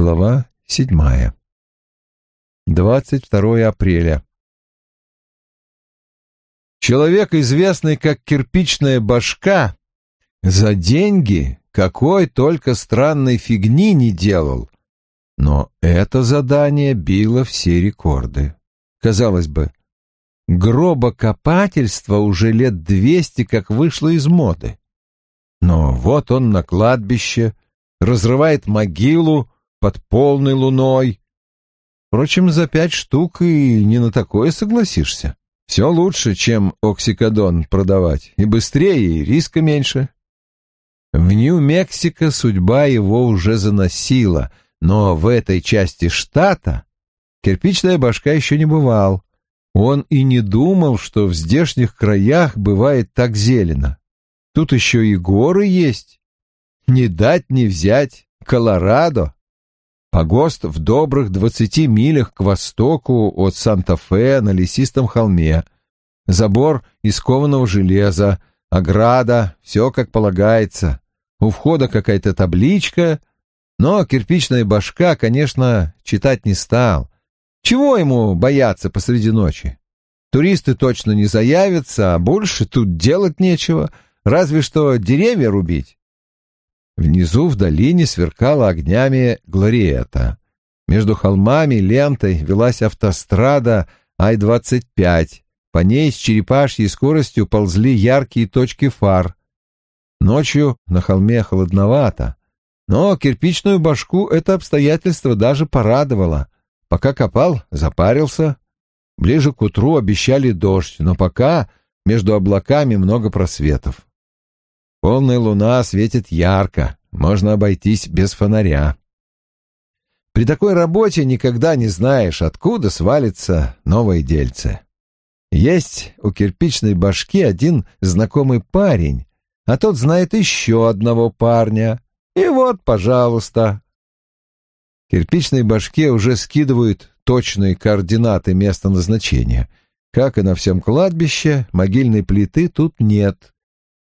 Глава седьмая. 22 апреля. Человек, известный как кирпичная башка, за деньги какой только странной фигни не делал. Но это задание било все рекорды. Казалось бы, гробокопательство уже лет двести как вышло из моды. Но вот он на кладбище, разрывает могилу под полной луной. Впрочем, за пять штук и не на такое согласишься. Все лучше, чем оксикодон продавать, и быстрее, и риска меньше. В Нью-Мексико судьба его уже заносила, но в этой части штата кирпичная башка еще не бывал. Он и не думал, что в здешних краях бывает так зелено. Тут еще и горы есть. Не дать не взять Колорадо. Погост в добрых двадцати милях к востоку от Санта-Фе на лесистом холме. Забор из кованого железа, ограда, все как полагается. У входа какая-то табличка, но кирпичная башка, конечно, читать не стал. Чего ему бояться посреди ночи? Туристы точно не заявятся, а больше тут делать нечего, разве что деревья рубить. Внизу в долине сверкала огнями Глориета. Между холмами лентой велась автострада Ай-25. По ней с черепашьей скоростью ползли яркие точки фар. Ночью на холме холодновато. Но кирпичную башку это обстоятельство даже порадовало. Пока копал, запарился. Ближе к утру обещали дождь, но пока между облаками много просветов. Полная луна светит ярко, можно обойтись без фонаря. При такой работе никогда не знаешь, откуда свалится новое дельце. Есть у кирпичной башки один знакомый парень, а тот знает еще одного парня. И вот, пожалуйста. Кирпичной башке уже скидывают точные координаты места назначения. Как и на всем кладбище, могильной плиты тут нет.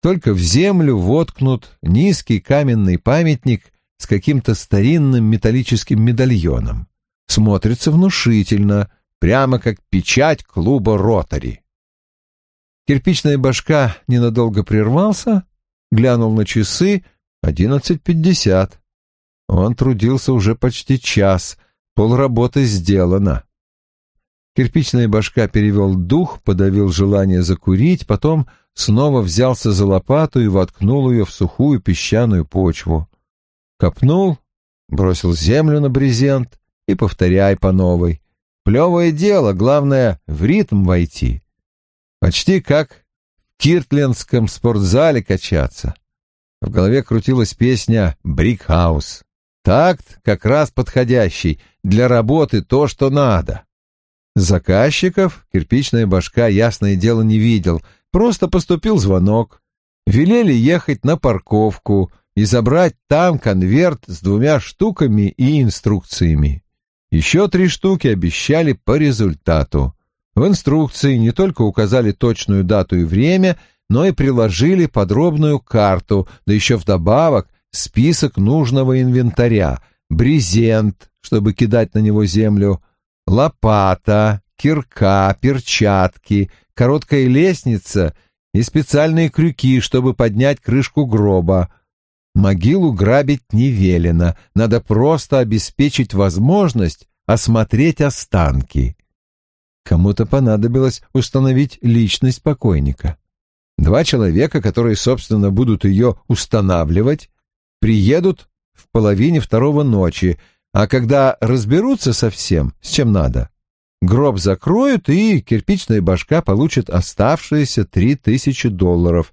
Только в землю воткнут низкий каменный памятник с каким-то старинным металлическим медальоном. Смотрится внушительно, прямо как печать клуба «Ротари». Кирпичная башка ненадолго прервался, глянул на часы — одиннадцать пятьдесят. Он трудился уже почти час, полработы сделано. Кирпичная башка перевел дух, подавил желание закурить, потом снова взялся за лопату и воткнул ее в сухую песчаную почву. Копнул, бросил землю на брезент и повторяй по новой. Плевое дело, главное — в ритм войти. Почти как в киртлендском спортзале качаться. В голове крутилась песня «Brick House». Такт как раз подходящий, для работы то, что надо. Заказчиков кирпичная башка, ясное дело, не видел, просто поступил звонок. Велели ехать на парковку и забрать там конверт с двумя штуками и инструкциями. Еще три штуки обещали по результату. В инструкции не только указали точную дату и время, но и приложили подробную карту, да еще вдобавок список нужного инвентаря, брезент, чтобы кидать на него землю, лопата, кирка, перчатки, короткая лестница и специальные крюки, чтобы поднять крышку гроба. Могилу грабить не велено, надо просто обеспечить возможность осмотреть останки. Кому-то понадобилось установить личность покойника. Два человека, которые, собственно, будут ее устанавливать, приедут в половине второго ночи, а когда разберутся со всем, с чем надо, гроб закроют, и кирпичная башка получит оставшиеся три тысячи долларов.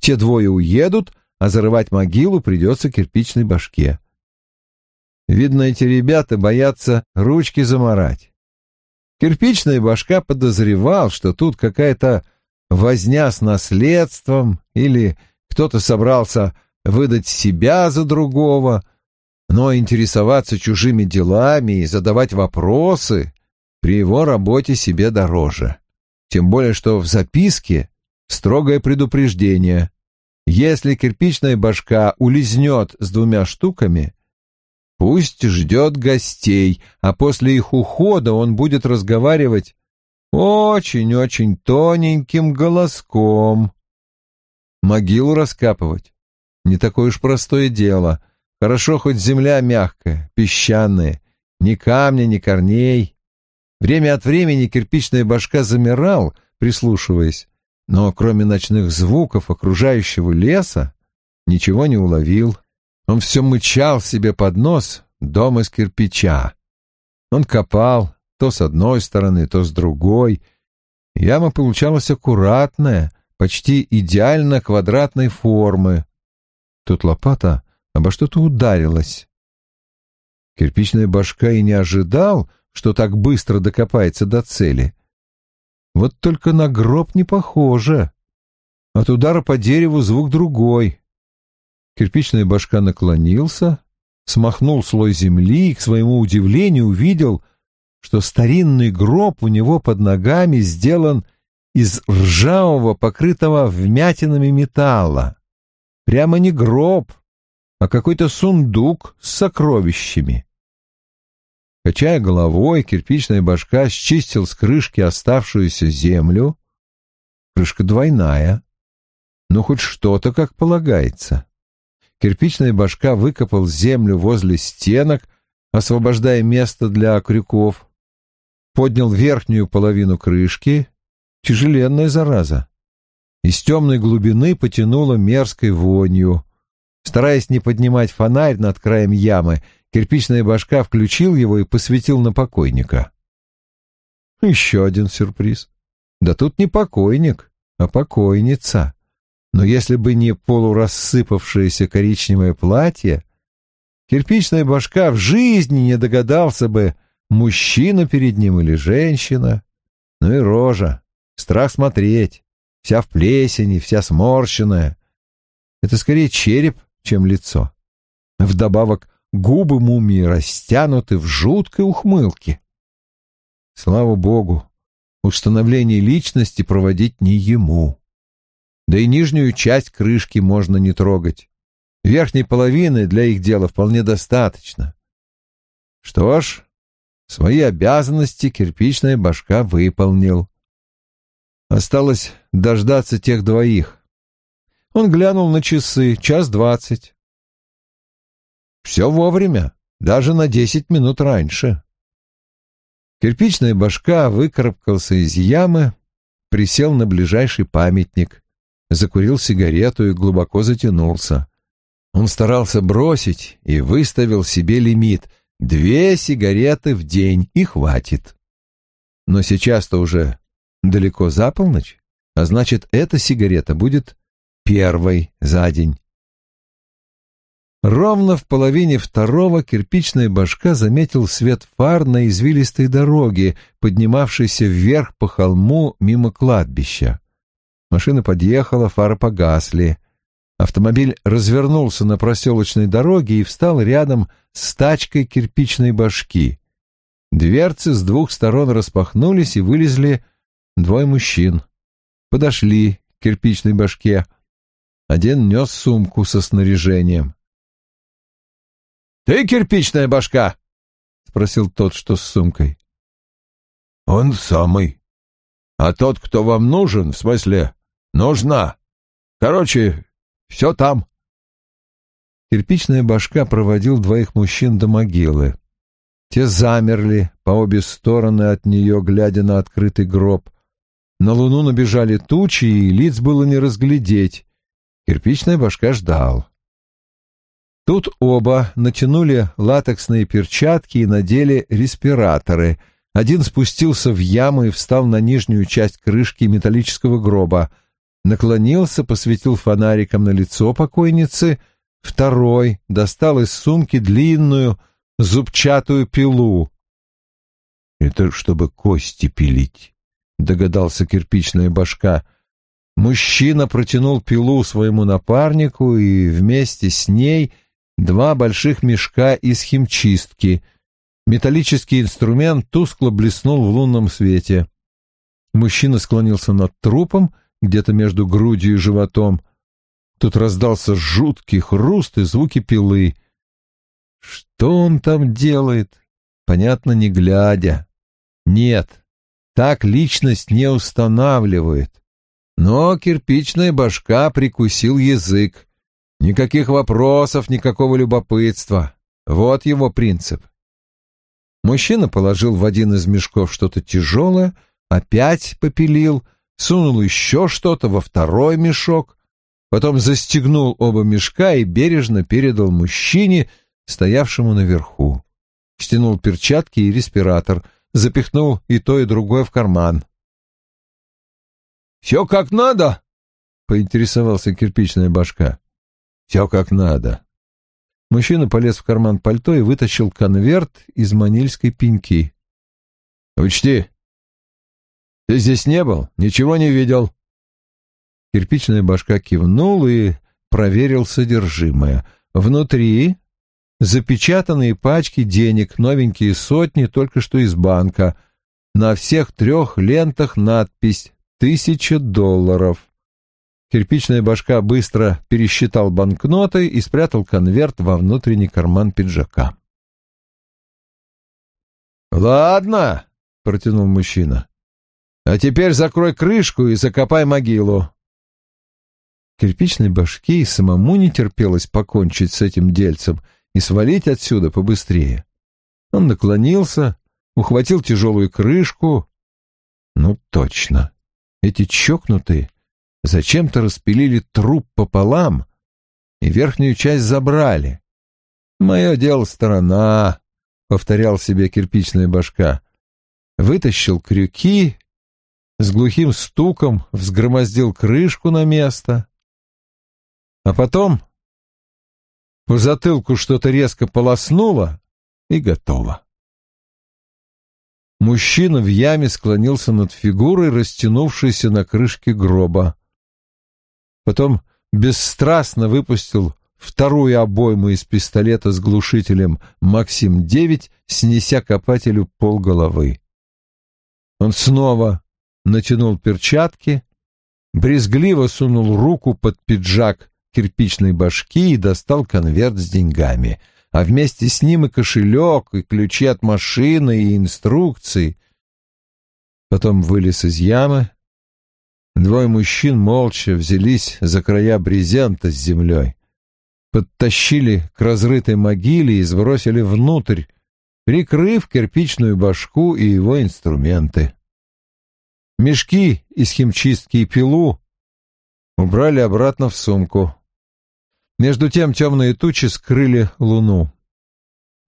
Те двое уедут, а зарывать могилу придется кирпичной башке. Видно, эти ребята боятся ручки заморать. Кирпичная башка подозревал, что тут какая-то возня с наследством или кто-то собрался выдать себя за другого — но интересоваться чужими делами и задавать вопросы при его работе себе дороже. Тем более, что в записке строгое предупреждение. Если кирпичная башка улизнет с двумя штуками, Пусть ждет гостей, а после их ухода он будет разговаривать очень-очень тоненьким голоском. Могилу раскапывать — не такое уж простое дело. Хорошо, хоть земля мягкая, песчаная, ни камня, ни корней. Время от времени кирпичная башка замирал, прислушиваясь, но кроме ночных звуков окружающего леса ничего не уловил. Он все мычал себе под нос дом из кирпича. Он копал то с одной стороны, то с другой. Яма получалась аккуратная, почти идеально квадратной формы. Тут лопата обо что-то ударилась. Кирпичная башка и не ожидал, что так быстро докопается до цели. Вот только на гроб не похоже. От удара по дереву звук другой. Кирпичная башка наклонился, смахнул слой земли и, к своему удивлению, увидел, что старинный гроб у него под ногами сделан из ржавого, покрытого вмятинами металла. Прямо не гроб, а какой-то сундук с сокровищами. Качая головой, кирпичная башка счистил с крышки оставшуюся землю. Крышка двойная, но хоть что-то как полагается. Кирпичная башка выкопал землю возле стенок, освобождая место для крюков. Поднял верхнюю половину крышки. Тяжеленная зараза. Из темной глубины потянуло мерзкой вонью. Стараясь не поднимать фонарь над краем ямы, кирпичная башка включил его и посветил на покойника. Еще один сюрприз. Да тут не покойник, а покойница. Но если бы не полурассыпавшееся коричневое платье, кирпичная башка в жизни не догадался бы, мужчина перед ним или женщина. Ну и рожа, страх смотреть, вся в плесени, вся сморщенная. Это скорее череп, чем лицо. Вдобавок губы мумии растянуты в жуткой ухмылке. Слава богу, установление личности проводить не ему да и нижнюю часть крышки можно не трогать. Верхней половины для их дела вполне достаточно. Что ж, свои обязанности кирпичная башка выполнил. Осталось дождаться тех двоих. Он глянул на часы, час двадцать. Все вовремя, даже на десять минут раньше. Кирпичная башка выкарабкался из ямы, присел на ближайший памятник закурил сигарету и глубоко затянулся. Он старался бросить и выставил себе лимит — две сигареты в день и хватит. Но сейчас-то уже далеко за полночь, а значит, эта сигарета будет первой за день. Ровно в половине второго кирпичная башка заметил свет фар на извилистой дороге, поднимавшейся вверх по холму мимо кладбища. Машина подъехала, фары погасли. Автомобиль развернулся на проселочной дороге и встал рядом с тачкой кирпичной башки. Дверцы с двух сторон распахнулись и вылезли двое мужчин. Подошли к кирпичной башке. Один нес сумку со снаряжением. «Ты кирпичная башка?» — спросил тот, что с сумкой. «Он самый. А тот, кто вам нужен, в смысле, Нужна. Короче, все там. Кирпичная башка проводил двоих мужчин до могилы. Те замерли по обе стороны от нее, глядя на открытый гроб. На луну набежали тучи, и лиц было не разглядеть. Кирпичная башка ждал. Тут оба натянули латексные перчатки и надели респираторы. Один спустился в яму и встал на нижнюю часть крышки металлического гроба — наклонился, посветил фонариком на лицо покойницы, второй достал из сумки длинную зубчатую пилу. «Это чтобы кости пилить», — догадался кирпичная башка. Мужчина протянул пилу своему напарнику и вместе с ней два больших мешка из химчистки. Металлический инструмент тускло блеснул в лунном свете. Мужчина склонился над трупом — где-то между грудью и животом. Тут раздался жуткий хруст и звуки пилы. Что он там делает? Понятно, не глядя. Нет, так личность не устанавливает. Но кирпичная башка прикусил язык. Никаких вопросов, никакого любопытства. Вот его принцип. Мужчина положил в один из мешков что-то тяжелое, опять попилил, сунул еще что-то во второй мешок, потом застегнул оба мешка и бережно передал мужчине, стоявшему наверху. Стянул перчатки и респиратор, запихнул и то, и другое в карман. «Все как надо?» — поинтересовался кирпичная башка. «Все как надо». Мужчина полез в карман пальто и вытащил конверт из манильской пеньки. «Учти, ты здесь не был, ничего не видел». Кирпичная башка кивнул и проверил содержимое. Внутри запечатанные пачки денег, новенькие сотни, только что из банка. На всех трех лентах надпись «Тысяча долларов». Кирпичная башка быстро пересчитал банкноты и спрятал конверт во внутренний карман пиджака. «Ладно», — протянул мужчина, — «а теперь закрой крышку и закопай могилу». Кирпичной башке и самому не терпелось покончить с этим дельцем и свалить отсюда побыстрее. Он наклонился, ухватил тяжелую крышку. Ну, точно. Эти чокнутые зачем-то распилили труп пополам и верхнюю часть забрали. «Мое дело сторона», — повторял себе кирпичная башка. Вытащил крюки, с глухим стуком взгромоздил крышку на место. А потом по затылку что-то резко полоснуло и готово. Мужчина в яме склонился над фигурой, растянувшейся на крышке гроба. Потом бесстрастно выпустил вторую обойму из пистолета с глушителем «Максим-9», снеся копателю полголовы. Он снова натянул перчатки, брезгливо сунул руку под пиджак кирпичной башки и достал конверт с деньгами — а вместе с ним и кошелек, и ключи от машины, и инструкции. Потом вылез из ямы. Двое мужчин молча взялись за края брезента с землей, подтащили к разрытой могиле и сбросили внутрь, прикрыв кирпичную башку и его инструменты. Мешки из химчистки и пилу убрали обратно в сумку. Между тем темные тучи скрыли луну.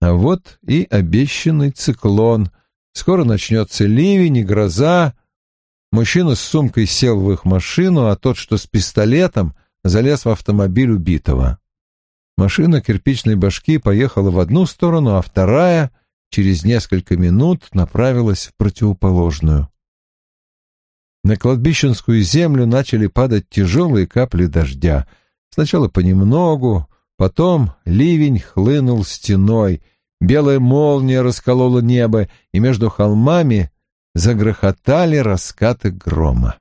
А вот и обещанный циклон. Скоро начнется ливень и гроза. Мужчина с сумкой сел в их машину, а тот, что с пистолетом, залез в автомобиль убитого. Машина кирпичной башки поехала в одну сторону, а вторая через несколько минут направилась в противоположную. На кладбищенскую землю начали падать тяжелые капли дождя — Сначала понемногу, потом ливень хлынул стеной, белая молния расколола небо, и между холмами загрохотали раскаты грома.